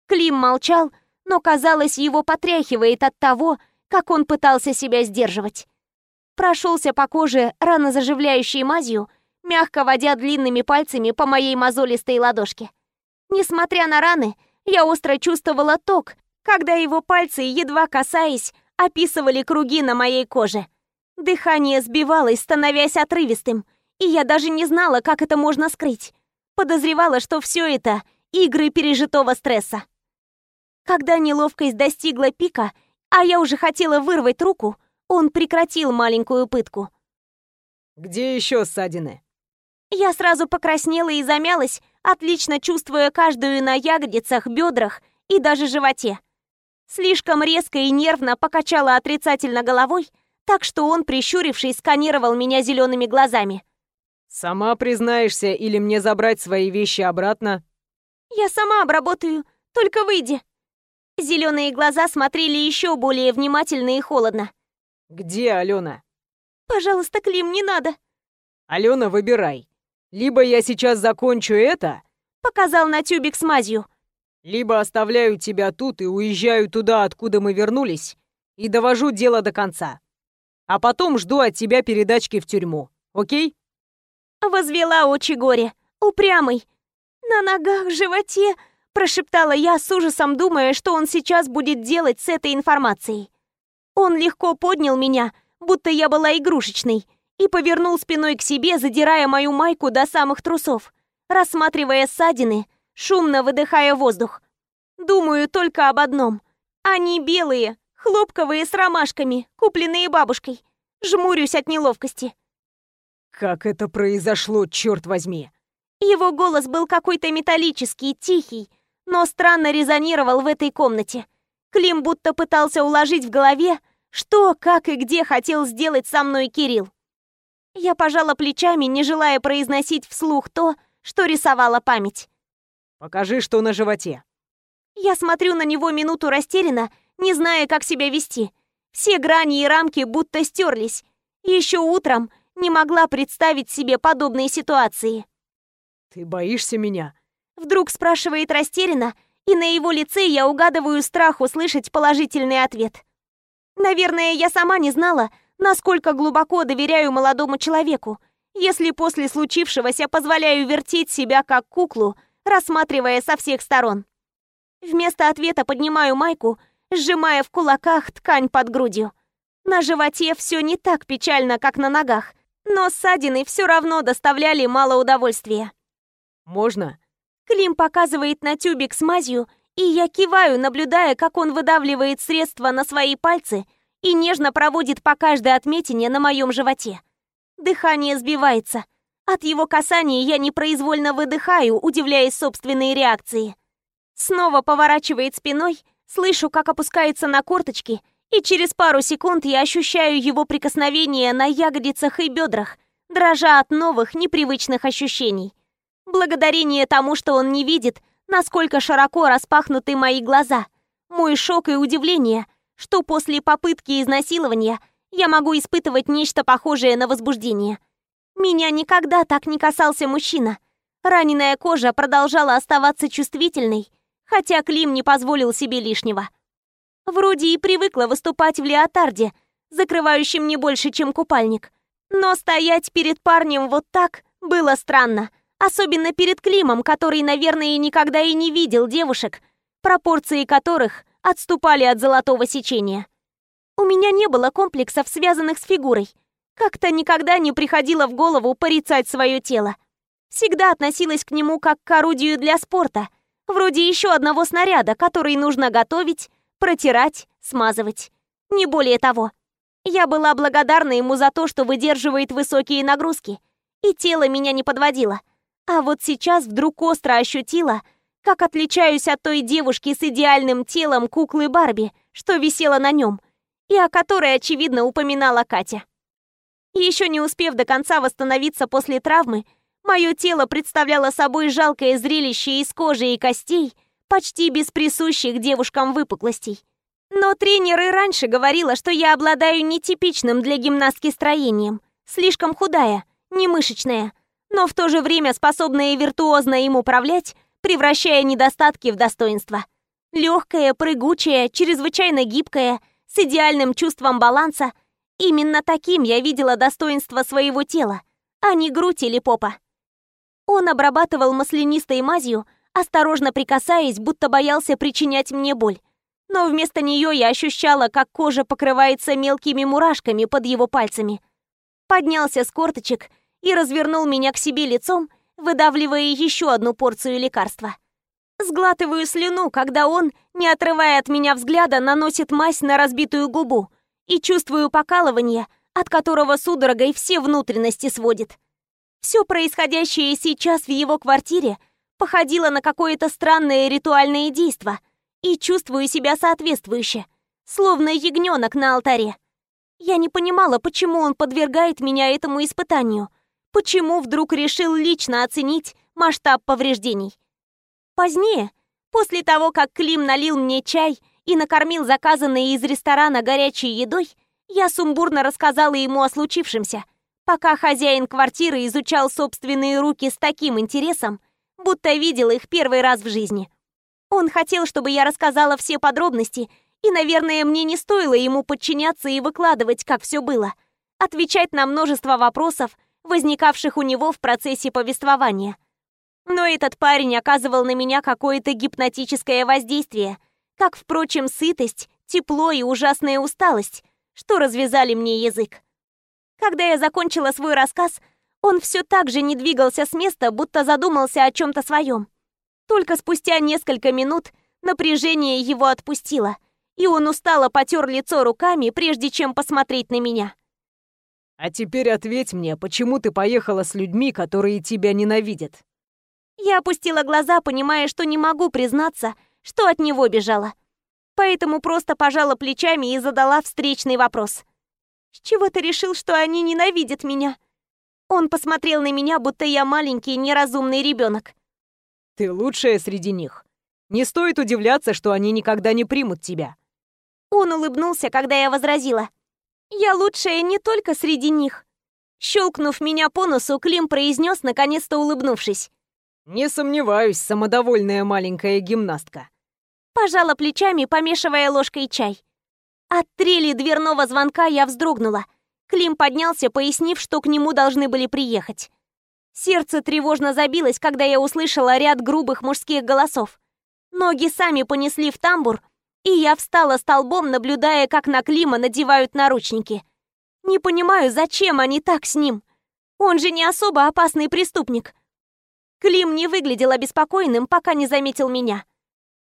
Клим молчал, но, казалось, его потряхивает от того, как он пытался себя сдерживать. Прошелся по коже ранозаживляющей мазью, мягко водя длинными пальцами по моей мозолистой ладошке. Несмотря на раны, я остро чувствовала ток, когда его пальцы, едва касаясь, описывали круги на моей коже. Дыхание сбивалось, становясь отрывистым, и я даже не знала, как это можно скрыть. Подозревала, что все это — игры пережитого стресса. Когда неловкость достигла пика, а я уже хотела вырвать руку, он прекратил маленькую пытку. «Где еще ссадины?» Я сразу покраснела и замялась, отлично чувствуя каждую на ягодицах, бедрах и даже животе. Слишком резко и нервно покачала отрицательно головой, так что он, прищурившись, сканировал меня зелеными глазами. «Сама признаешься или мне забрать свои вещи обратно?» «Я сама обработаю, только выйди». Зеленые глаза смотрели еще более внимательно и холодно. «Где Алена?» «Пожалуйста, Клим, не надо». «Алена, выбирай. Либо я сейчас закончу это...» Показал на тюбик с мазью. «Либо оставляю тебя тут и уезжаю туда, откуда мы вернулись, и довожу дело до конца. А потом жду от тебя передачки в тюрьму. Окей?» Возвела очи горе. Упрямый. «На ногах, животе...» Прошептала я с ужасом, думая, что он сейчас будет делать с этой информацией. Он легко поднял меня, будто я была игрушечной, и повернул спиной к себе, задирая мою майку до самых трусов, рассматривая ссадины, шумно выдыхая воздух. Думаю только об одном. Они белые, хлопковые с ромашками, купленные бабушкой. Жмурюсь от неловкости. «Как это произошло, черт возьми?» Его голос был какой-то металлический, тихий, но странно резонировал в этой комнате. Клим будто пытался уложить в голове, что, как и где хотел сделать со мной Кирилл. Я пожала плечами, не желая произносить вслух то, что рисовала память. «Покажи, что на животе». Я смотрю на него минуту растерянно, не зная, как себя вести. Все грани и рамки будто стерлись. Еще утром не могла представить себе подобные ситуации. «Ты боишься меня?» Вдруг спрашивает растерянно, и на его лице я угадываю страх услышать положительный ответ. Наверное, я сама не знала, насколько глубоко доверяю молодому человеку, если после случившегося позволяю вертеть себя как куклу, рассматривая со всех сторон. Вместо ответа поднимаю майку, сжимая в кулаках ткань под грудью. На животе все не так печально, как на ногах, но ссадины все равно доставляли мало удовольствия. «Можно?» Клим показывает на тюбик с мазью, и я киваю, наблюдая, как он выдавливает средства на свои пальцы и нежно проводит по каждой отметине на моем животе. Дыхание сбивается. От его касания я непроизвольно выдыхаю, удивляясь собственной реакции. Снова поворачивает спиной, слышу, как опускается на корточки, и через пару секунд я ощущаю его прикосновение на ягодицах и бедрах, дрожа от новых непривычных ощущений. Благодарение тому, что он не видит, насколько широко распахнуты мои глаза. Мой шок и удивление, что после попытки изнасилования я могу испытывать нечто похожее на возбуждение. Меня никогда так не касался мужчина. Раненая кожа продолжала оставаться чувствительной, хотя Клим не позволил себе лишнего. Вроде и привыкла выступать в леотарде, закрывающем не больше, чем купальник. Но стоять перед парнем вот так было странно. Особенно перед Климом, который, наверное, никогда и не видел девушек, пропорции которых отступали от золотого сечения. У меня не было комплексов, связанных с фигурой. Как-то никогда не приходило в голову порицать свое тело. Всегда относилась к нему как к орудию для спорта, вроде еще одного снаряда, который нужно готовить, протирать, смазывать. Не более того. Я была благодарна ему за то, что выдерживает высокие нагрузки, и тело меня не подводило – а вот сейчас вдруг остро ощутила, как отличаюсь от той девушки с идеальным телом куклы Барби, что висела на нем, и о которой, очевидно, упоминала Катя. Еще не успев до конца восстановиться после травмы, мое тело представляло собой жалкое зрелище из кожи и костей, почти без присущих девушкам выпуклостей. Но тренер и раньше говорила, что я обладаю нетипичным для гимнастки строением, слишком худая, не мышечная, но в то же время способная виртуозно им управлять, превращая недостатки в достоинства. Легкая, прыгучая, чрезвычайно гибкая, с идеальным чувством баланса. Именно таким я видела достоинство своего тела, а не грудь или попа. Он обрабатывал маслянистой мазью, осторожно прикасаясь, будто боялся причинять мне боль. Но вместо нее я ощущала, как кожа покрывается мелкими мурашками под его пальцами. Поднялся с корточек и развернул меня к себе лицом, выдавливая еще одну порцию лекарства. Сглатываю слюну, когда он, не отрывая от меня взгляда, наносит мазь на разбитую губу и чувствую покалывание, от которого судорогой все внутренности сводит. Все происходящее сейчас в его квартире походило на какое-то странное ритуальное действо, и чувствую себя соответствующе, словно ягненок на алтаре. Я не понимала, почему он подвергает меня этому испытанию, почему вдруг решил лично оценить масштаб повреждений. Позднее, после того, как Клим налил мне чай и накормил заказанной из ресторана горячей едой, я сумбурно рассказала ему о случившемся, пока хозяин квартиры изучал собственные руки с таким интересом, будто видел их первый раз в жизни. Он хотел, чтобы я рассказала все подробности, и, наверное, мне не стоило ему подчиняться и выкладывать, как все было, отвечать на множество вопросов, возникавших у него в процессе повествования. Но этот парень оказывал на меня какое-то гипнотическое воздействие, как, впрочем, сытость, тепло и ужасная усталость, что развязали мне язык. Когда я закончила свой рассказ, он все так же не двигался с места, будто задумался о чем-то своем. Только спустя несколько минут напряжение его отпустило, и он устало потер лицо руками, прежде чем посмотреть на меня. «А теперь ответь мне, почему ты поехала с людьми, которые тебя ненавидят?» Я опустила глаза, понимая, что не могу признаться, что от него бежала. Поэтому просто пожала плечами и задала встречный вопрос. «С чего ты решил, что они ненавидят меня?» Он посмотрел на меня, будто я маленький неразумный ребенок. «Ты лучшая среди них. Не стоит удивляться, что они никогда не примут тебя». Он улыбнулся, когда я возразила. «Я лучшая не только среди них». Щелкнув меня по носу, Клим произнес, наконец-то улыбнувшись. «Не сомневаюсь, самодовольная маленькая гимнастка». Пожала плечами, помешивая ложкой чай. От трели дверного звонка я вздрогнула. Клим поднялся, пояснив, что к нему должны были приехать. Сердце тревожно забилось, когда я услышала ряд грубых мужских голосов. Ноги сами понесли в тамбур, и я встала столбом, наблюдая, как на Клима надевают наручники. Не понимаю, зачем они так с ним. Он же не особо опасный преступник. Клим не выглядел обеспокоенным, пока не заметил меня.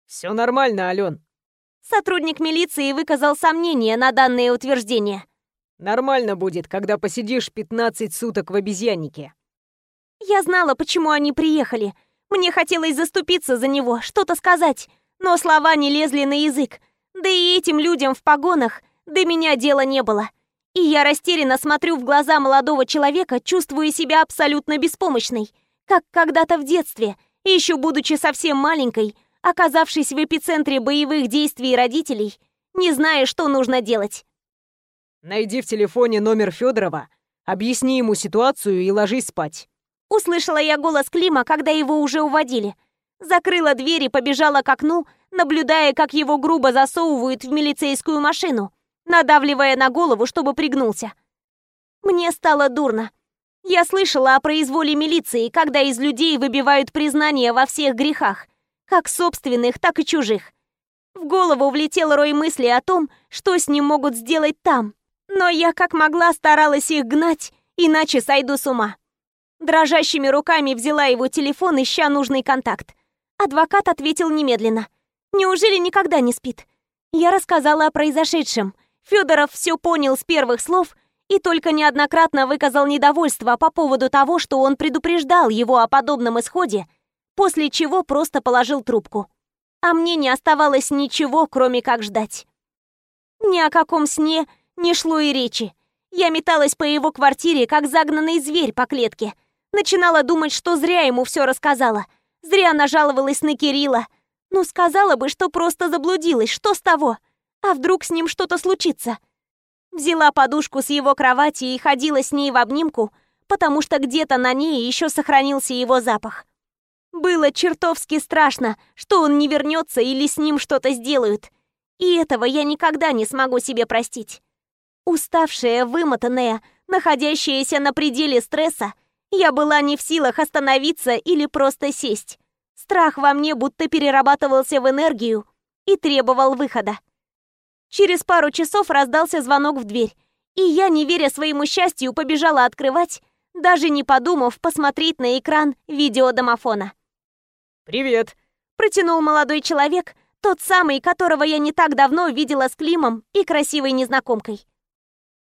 «Все нормально, Ален». Сотрудник милиции выказал сомнение на данное утверждение. «Нормально будет, когда посидишь 15 суток в обезьяннике». Я знала, почему они приехали. Мне хотелось заступиться за него, что-то сказать, но слова не лезли на язык. Да и этим людям в погонах до меня дела не было. И я растерянно смотрю в глаза молодого человека, чувствуя себя абсолютно беспомощной как когда-то в детстве, еще будучи совсем маленькой, оказавшись в эпицентре боевых действий родителей, не зная, что нужно делать. «Найди в телефоне номер Федорова, объясни ему ситуацию и ложись спать». Услышала я голос Клима, когда его уже уводили. Закрыла дверь и побежала к окну, наблюдая, как его грубо засовывают в милицейскую машину, надавливая на голову, чтобы пригнулся. Мне стало дурно. Я слышала о произволе милиции, когда из людей выбивают признание во всех грехах, как собственных, так и чужих. В голову влетел рой мыслей о том, что с ним могут сделать там. Но я как могла старалась их гнать, иначе сойду с ума. Дрожащими руками взяла его телефон, ища нужный контакт. Адвокат ответил немедленно. Неужели никогда не спит? Я рассказала о произошедшем. Федоров все понял с первых слов и только неоднократно выказал недовольство по поводу того, что он предупреждал его о подобном исходе, после чего просто положил трубку. А мне не оставалось ничего, кроме как ждать. Ни о каком сне не шло и речи. Я металась по его квартире, как загнанный зверь по клетке. Начинала думать, что зря ему все рассказала. Зря нажаловалась на Кирилла. Ну, сказала бы, что просто заблудилась, что с того? А вдруг с ним что-то случится? Взяла подушку с его кровати и ходила с ней в обнимку, потому что где-то на ней еще сохранился его запах. Было чертовски страшно, что он не вернется или с ним что-то сделают. И этого я никогда не смогу себе простить. Уставшая, вымотанная, находящаяся на пределе стресса, я была не в силах остановиться или просто сесть. Страх во мне будто перерабатывался в энергию и требовал выхода. Через пару часов раздался звонок в дверь, и я, не веря своему счастью, побежала открывать, даже не подумав посмотреть на экран видеодомофона. «Привет!» – протянул молодой человек, тот самый, которого я не так давно видела с Климом и красивой незнакомкой.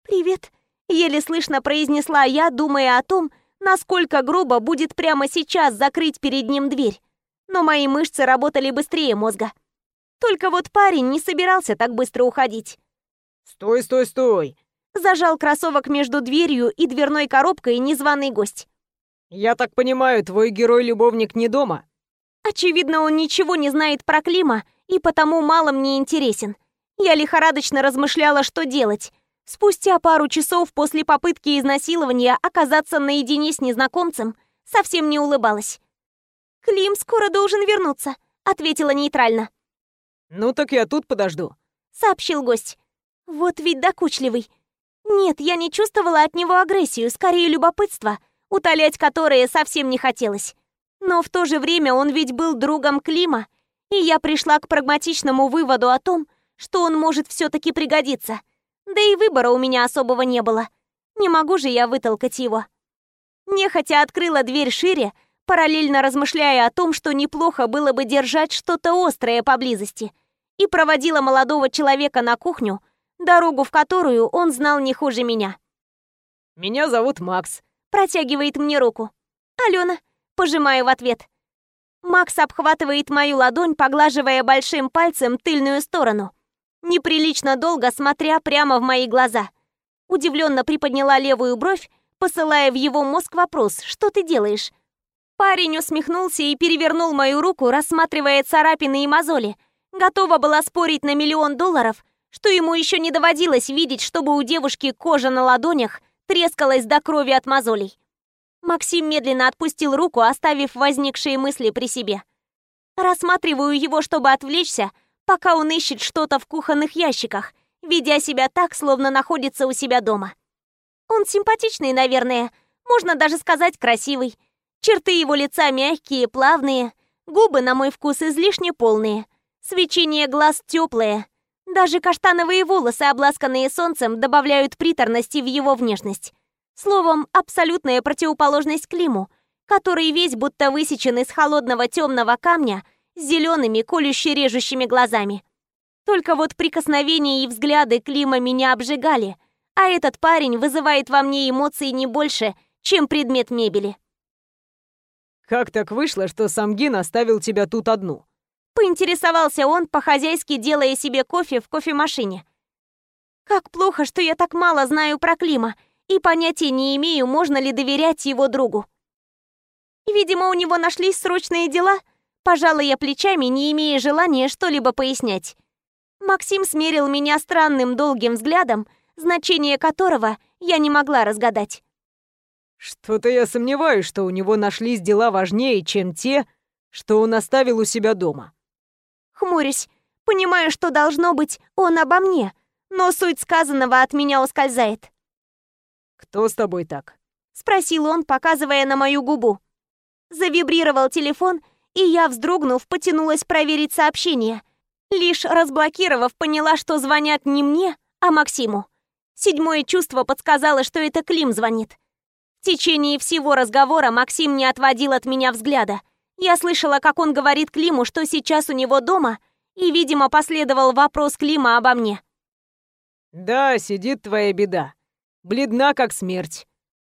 «Привет», — еле слышно произнесла я, думая о том, насколько грубо будет прямо сейчас закрыть перед ним дверь. Но мои мышцы работали быстрее мозга. Только вот парень не собирался так быстро уходить. «Стой, стой, стой!» Зажал кроссовок между дверью и дверной коробкой незваный гость. «Я так понимаю, твой герой-любовник не дома?» Очевидно, он ничего не знает про Клима и потому мало мне интересен. Я лихорадочно размышляла, что делать. Спустя пару часов после попытки изнасилования оказаться наедине с незнакомцем, совсем не улыбалась. «Клим скоро должен вернуться», — ответила нейтрально. «Ну так я тут подожду», — сообщил гость. «Вот ведь докучливый. Нет, я не чувствовала от него агрессию, скорее любопытство, утолять которое совсем не хотелось. Но в то же время он ведь был другом Клима, и я пришла к прагматичному выводу о том, что он может все-таки пригодиться. Да и выбора у меня особого не было. Не могу же я вытолкать его. Нехотя открыла дверь шире, параллельно размышляя о том, что неплохо было бы держать что-то острое поблизости, и проводила молодого человека на кухню, дорогу в которую он знал не хуже меня. «Меня зовут Макс», — протягивает мне руку. «Алена», — пожимаю в ответ. Макс обхватывает мою ладонь, поглаживая большим пальцем тыльную сторону, неприлично долго смотря прямо в мои глаза. Удивленно приподняла левую бровь, посылая в его мозг вопрос «Что ты делаешь?». Парень усмехнулся и перевернул мою руку, рассматривая царапины и мозоли. Готова была спорить на миллион долларов, что ему еще не доводилось видеть, чтобы у девушки кожа на ладонях трескалась до крови от мозолей. Максим медленно отпустил руку, оставив возникшие мысли при себе. Рассматриваю его, чтобы отвлечься, пока он ищет что-то в кухонных ящиках, ведя себя так, словно находится у себя дома. Он симпатичный, наверное, можно даже сказать красивый. Черты его лица мягкие, плавные, губы, на мой вкус, излишне полные, свечение глаз теплое. Даже каштановые волосы, обласканные солнцем, добавляют приторности в его внешность. Словом, абсолютная противоположность Климу, который весь будто высечен из холодного темного камня с зелеными колюще-режущими глазами. Только вот прикосновения и взгляды Клима меня обжигали, а этот парень вызывает во мне эмоции не больше, чем предмет мебели. «Как так вышло, что Самгин оставил тебя тут одну?» Поинтересовался он, по-хозяйски делая себе кофе в кофемашине. «Как плохо, что я так мало знаю про Клима», и понятия не имею, можно ли доверять его другу. Видимо, у него нашлись срочные дела. Пожалуй, я плечами, не имея желания что-либо пояснять. Максим смерил меня странным долгим взглядом, значение которого я не могла разгадать. «Что-то я сомневаюсь, что у него нашлись дела важнее, чем те, что он оставил у себя дома». Хмурюсь, понимаю, что должно быть он обо мне, но суть сказанного от меня ускользает. «Кто с тобой так?» — спросил он, показывая на мою губу. Завибрировал телефон, и я, вздрогнув, потянулась проверить сообщение. Лишь разблокировав, поняла, что звонят не мне, а Максиму. Седьмое чувство подсказало, что это Клим звонит. В течение всего разговора Максим не отводил от меня взгляда. Я слышала, как он говорит Климу, что сейчас у него дома, и, видимо, последовал вопрос Клима обо мне. «Да, сидит твоя беда», Бледна, как смерть.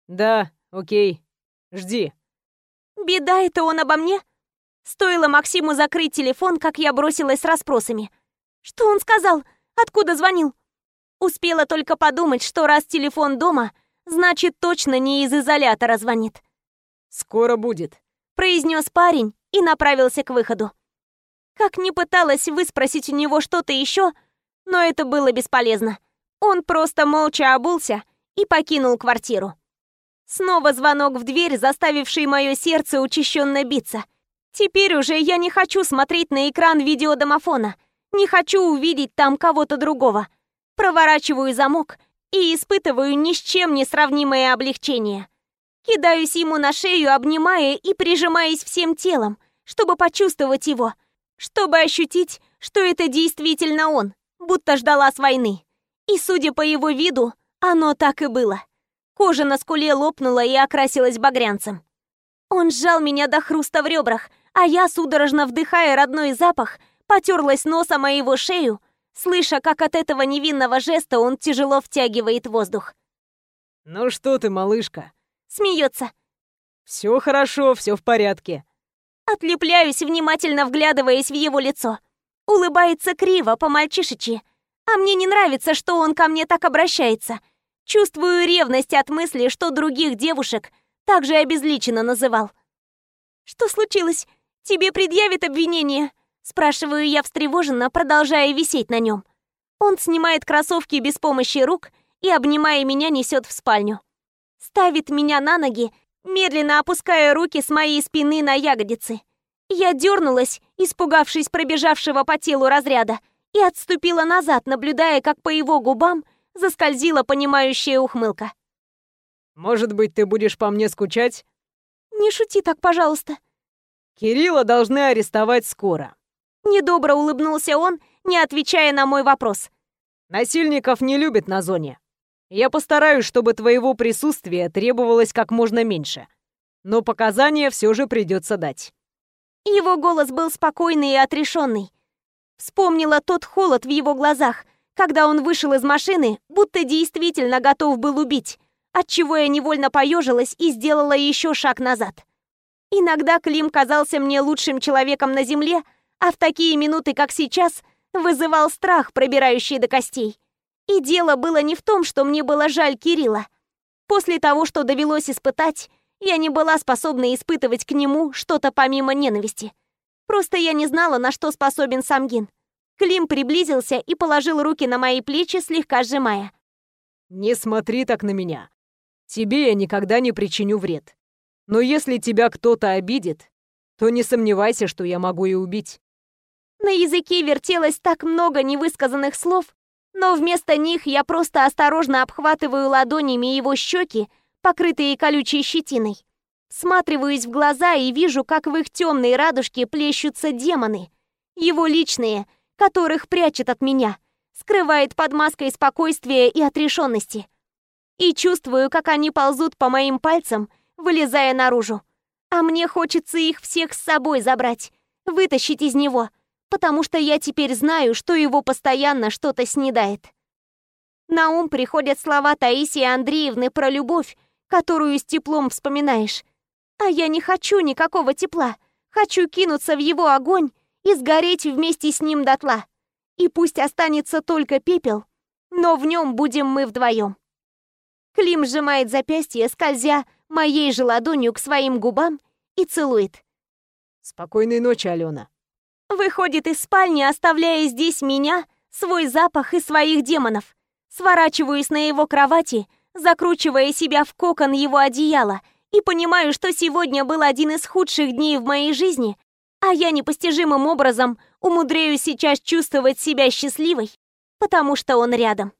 Да, окей. Жди. Беда это он обо мне? Стоило Максиму закрыть телефон, как я бросилась с расспросами. Что он сказал? Откуда звонил? Успела только подумать, что раз телефон дома, значит, точно не из изолятора звонит. «Скоро будет», — произнес парень и направился к выходу. Как ни пыталась выспросить у него что-то еще, но это было бесполезно. Он просто молча обулся и покинул квартиру. Снова звонок в дверь, заставивший мое сердце учащенно биться. Теперь уже я не хочу смотреть на экран видеодомофона. Не хочу увидеть там кого-то другого. Проворачиваю замок и испытываю ни с чем не сравнимое облегчение. Кидаюсь ему на шею, обнимая и прижимаясь всем телом, чтобы почувствовать его, чтобы ощутить, что это действительно он, будто ждала с войны. И, судя по его виду, оно так и было. Кожа на скуле лопнула и окрасилась багрянцем. Он сжал меня до хруста в ребрах, а я, судорожно вдыхая родной запах, потерлась носом о его шею, слыша, как от этого невинного жеста он тяжело втягивает воздух. «Ну что ты, малышка?» Смеется. «Все хорошо, все в порядке». Отлепляюсь, внимательно вглядываясь в его лицо. Улыбается криво, по-мальчишечи. А мне не нравится, что он ко мне так обращается. Чувствую ревность от мысли, что других девушек также обезличенно называл. «Что случилось? Тебе предъявят обвинение?» Спрашиваю я встревоженно, продолжая висеть на нем. Он снимает кроссовки без помощи рук и, обнимая меня, несет в спальню. Ставит меня на ноги, медленно опуская руки с моей спины на ягодицы. Я дернулась, испугавшись пробежавшего по телу разряда, и отступила назад, наблюдая, как по его губам заскользила понимающая ухмылка. «Может быть, ты будешь по мне скучать?» «Не шути так, пожалуйста». «Кирилла должны арестовать скоро». Недобро улыбнулся он, не отвечая на мой вопрос. «Насильников не любят на зоне. Я постараюсь, чтобы твоего присутствия требовалось как можно меньше. Но показания все же придется дать». Его голос был спокойный и отрешенный. Вспомнила тот холод в его глазах, когда он вышел из машины, будто действительно готов был убить, отчего я невольно поежилась и сделала еще шаг назад. Иногда Клим казался мне лучшим человеком на земле, а в такие минуты, как сейчас, вызывал страх, пробирающий до костей. И дело было не в том, что мне было жаль Кирилла. После того, что довелось испытать, я не была способна испытывать к нему что-то помимо ненависти. Просто я не знала, на что способен Самгин. Клим приблизился и положил руки на мои плечи, слегка сжимая. «Не смотри так на меня. Тебе я никогда не причиню вред. Но если тебя кто-то обидит, то не сомневайся, что я могу и убить». На языке вертелось так много невысказанных слов, но вместо них я просто осторожно обхватываю ладонями его щеки, покрытые колючей щетиной. Сматриваюсь в глаза и вижу, как в их темной радужке плещутся демоны. Его личные, которых прячет от меня, скрывает под маской спокойствия и отрешенности. И чувствую, как они ползут по моим пальцам, вылезая наружу. А мне хочется их всех с собой забрать, вытащить из него, потому что я теперь знаю, что его постоянно что-то снедает. На ум приходят слова Таисии Андреевны про любовь, которую с теплом вспоминаешь. А я не хочу никакого тепла. Хочу кинуться в его огонь и сгореть вместе с ним дотла. И пусть останется только пепел, но в нем будем мы вдвоем. Клим сжимает запястье, скользя моей же ладонью к своим губам и целует. «Спокойной ночи, Алена». Выходит из спальни, оставляя здесь меня, свой запах и своих демонов. Сворачиваюсь на его кровати, закручивая себя в кокон его одеяла, и понимаю, что сегодня был один из худших дней в моей жизни, а я непостижимым образом умудряюсь сейчас чувствовать себя счастливой, потому что он рядом.